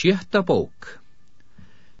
Sjötta bók.